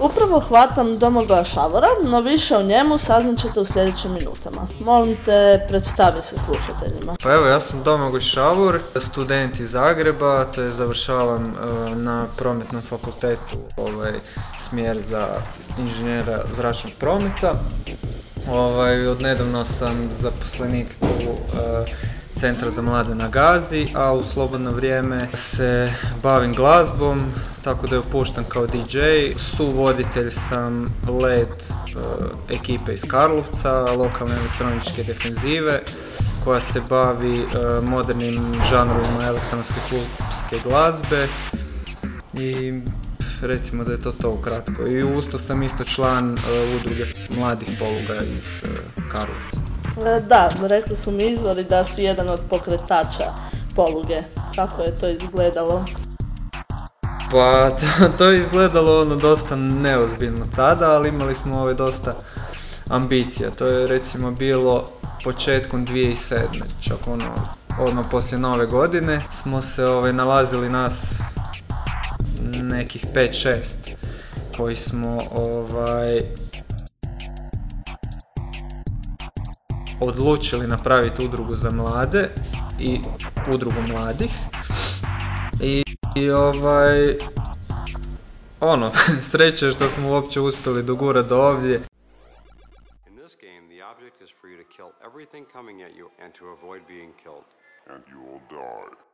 Upravo hvatam Domagoja Šavora, no više o njemu saznat ćete u sljedećim minutama. Molim te, predstavi se slušateljima. Pa evo, ja sam Domagoj Šavor, student iz Zagreba, to je završavam e, na prometnom fakultetu ovaj smjer za inženjera zračnog prometa. Ovaj, odnedavno sam zaposlenik tu e, Centra za mlade na Gazi, a u slobodno vrijeme se bavim glazbom, tako da je opuštam kao DJ. Suvoditelj sam led e, ekipe iz Karlovca, lokalne elektroničke defenzive, koja se bavi e, modernim žanrovima elektronske klubske glazbe i recimo da je to to ukratko. I usto sam isto član udruge mladih poluga iz Karlovca. E, da, rekli su mi izvori da si jedan od pokretača poluge. Kako je to izgledalo? Pa to, je izgledalo ono dosta neozbiljno tada, ali imali smo ove dosta ambicija. To je recimo bilo početkom 2007. Čak ono, odmah poslije nove godine smo se ovaj, nalazili nas nekih 5-6 koji smo ovaj, odlučili napraviti udrugu za mlade i udrugu mladih i, i ovaj ono, sreće što smo uopće uspjeli dogurati do ovdje. In this game, the object is for you to kill everything coming at you and to avoid being killed. And you will die.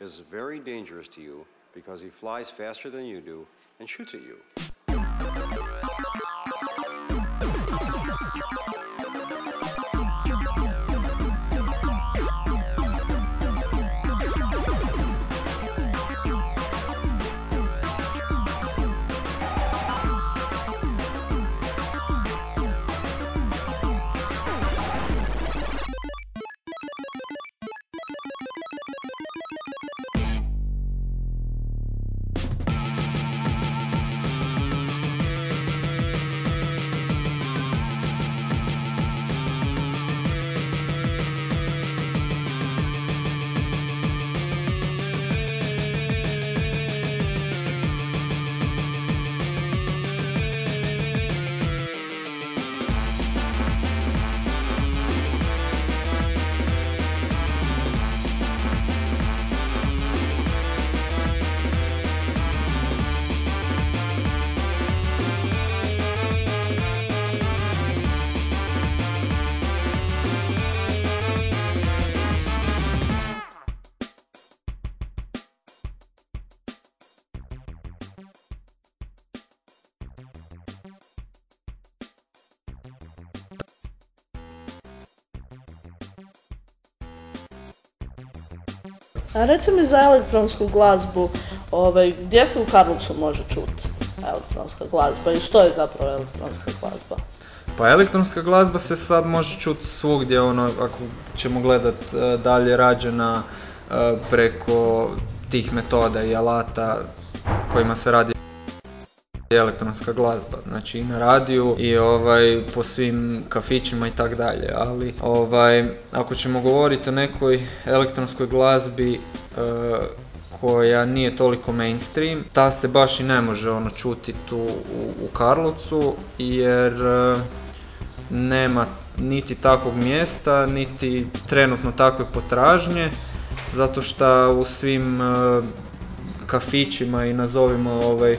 Is very dangerous to you because he flies faster than you do and shoots at you. A reci mi za elektronsku glazbu, ovaj, gdje se u Karlovcu može čuti elektronska glazba i što je zapravo elektronska glazba? Pa elektronska glazba se sad može čuti svugdje, ono, ako ćemo gledat e, dalje rađena e, preko tih metoda i alata kojima se radi elektronska glazba, znači i na radiju i ovaj po svim kafićima i tak dalje, ali ovaj ako ćemo govoriti o nekoj elektronskoj glazbi e, koja nije toliko mainstream, ta se baš i ne može ono čuti tu u, u Karlovcu jer e, nema niti takvog mjesta, niti trenutno takve potražnje, zato što u svim e, kafićima i nazovimo ovaj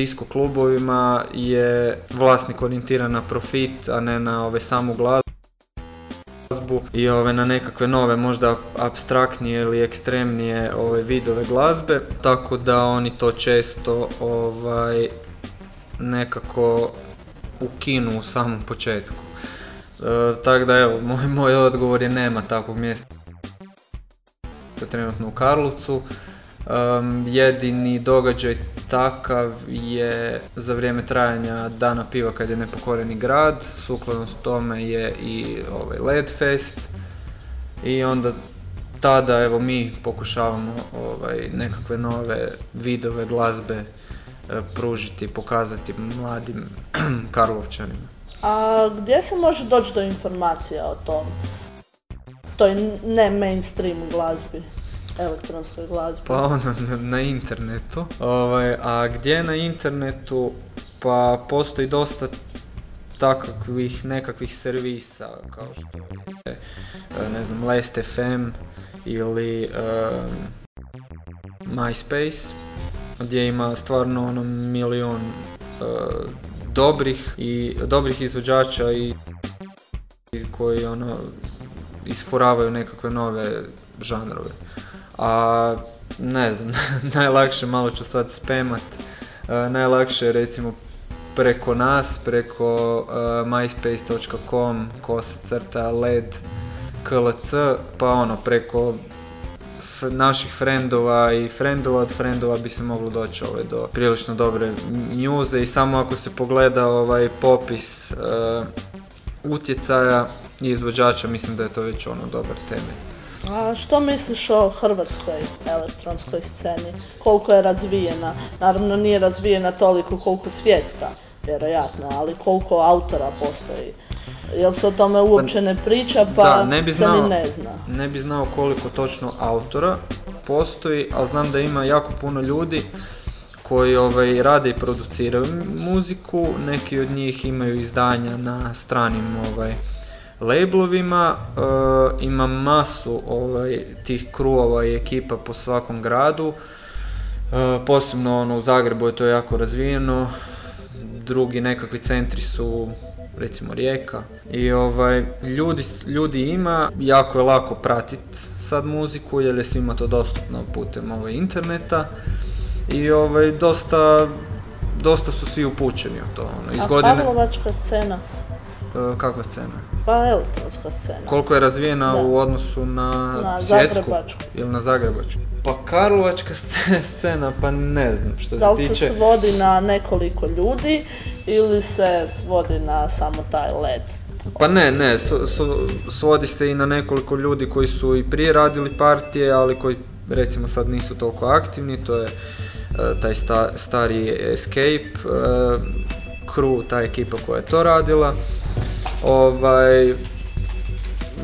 disko klubovima je vlasnik orijentiran na profit, a ne na ove samu glazbu i ove na nekakve nove, možda abstraktnije ili ekstremnije ove vidove glazbe, tako da oni to često ovaj nekako ukinu u samom početku. E, tako da evo, moj, moj odgovor je nema takvog mjesta trenutno u Karlovcu. Um, jedini događaj takav je za vrijeme trajanja Dana piva kad je nepokoreni grad, sukladno tome je i ovaj Led Fest i onda tada evo mi pokušavamo ovaj, nekakve nove vidove glazbe e, pružiti, pokazati mladim Karlovčanima. A gdje se može doći do informacija o tom? Toj ne mainstream glazbi? Elektronskoj glazbi? Pa ono, na, na internetu. Ovaj, a gdje na internetu? Pa postoji dosta takvih nekakvih servisa kao što je ne znam Last FM ili um, MySpace gdje ima stvarno ono milion uh, dobrih i dobrih izvođača i koji ono isforavaju nekakve nove žanrove a ne znam, najlakše, malo ću sad spemat, e, najlakše recimo preko nas, preko uh, myspace.com kosa crta led klc, pa ono preko naših frendova i frendova od frendova bi se moglo doći ovaj, do prilično dobre njuze i samo ako se pogleda ovaj popis uh, utjecaja i izvođača mislim da je to već ono dobar temelj. A što misliš o hrvatskoj elektronskoj sceni? Koliko je razvijena? Naravno nije razvijena toliko koliko svjetska, vjerojatno, ali koliko autora postoji? Jel se o tome uopće ne priča, pa da, ne bi znao, se ni ne zna? Ne bi znao koliko točno autora postoji, ali znam da ima jako puno ljudi koji ovaj, rade i produciraju muziku, neki od njih imaju izdanja na stranim ovaj, lablovima, e, ima masu ovaj, tih kruova i ekipa po svakom gradu, e, posebno ono, u Zagrebu je to jako razvijeno, drugi nekakvi centri su recimo Rijeka i ovaj, ljudi, ljudi ima, jako je lako pratiti sad muziku jer je svima to dostupno putem ovaj, interneta i ovaj, dosta, dosta su svi upućeni u to. Ono, iz A godine... scena? E, kakva scena? Pa elektronska scena. Koliko je razvijena u odnosu na, na svjetsku ili na zagrebačku? Pa karlovačka scena, pa ne znam što da se tiče... Da li se svodi na nekoliko ljudi ili se svodi na samo taj led? Pa ne, ne, svodi se i na nekoliko ljudi koji su i prije radili partije, ali koji recimo sad nisu toliko aktivni, to je e, taj stari Escape, uh, crew, ta ekipa koja je to radila. Ovaj,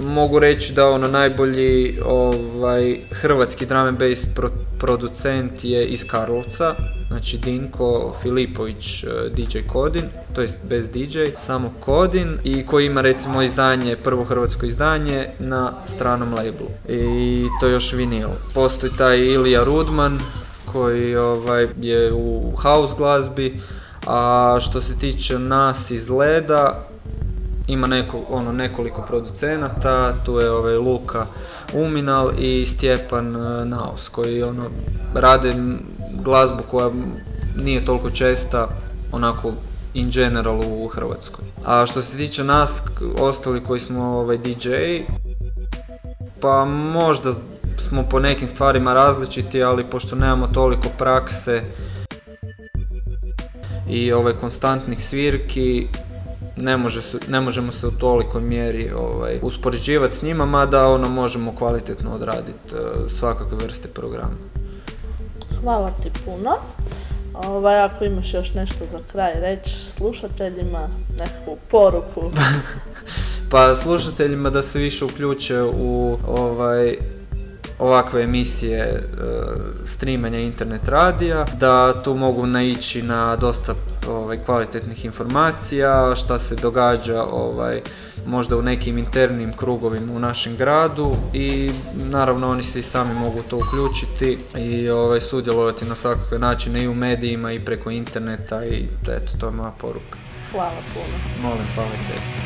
mogu reći da ono najbolji ovaj, hrvatski drum and bass producent je iz Karlovca, znači Dinko Filipović eh, DJ Kodin, to jest bez DJ, samo Kodin i koji ima recimo izdanje, prvo hrvatsko izdanje na stranom labelu i to još vinil. Postoji taj Ilija Rudman koji ovaj, je u house glazbi, a što se tiče nas iz Leda, ima neko, ono, nekoliko producenata, tu je ovaj Luka Uminal i Stjepan e, Naus koji ono, rade glazbu koja nije toliko česta onako in general u Hrvatskoj. A što se tiče nas, ostali koji smo ovaj, DJ, pa možda smo po nekim stvarima različiti, ali pošto nemamo toliko prakse i ovaj konstantnih svirki, ne, može se, ne možemo se u tolikoj mjeri ovaj, uspoređivati s njima, mada ono možemo kvalitetno odraditi uh, svakakve vrste programa. Hvala ti puno. Ovaj, ako imaš još nešto za kraj reći slušateljima, nekakvu poruku. pa slušateljima da se više uključe u ovaj ovakve emisije uh, streamanja internet radija, da tu mogu naići na dosta ovaj, kvalitetnih informacija, šta se događa ovaj, možda u nekim internim krugovima u našem gradu i naravno oni se i sami mogu to uključiti i ovaj, sudjelovati na svakakve načine i u medijima i preko interneta i eto, to je moja poruka. Hvala puno. Molim, hvala te.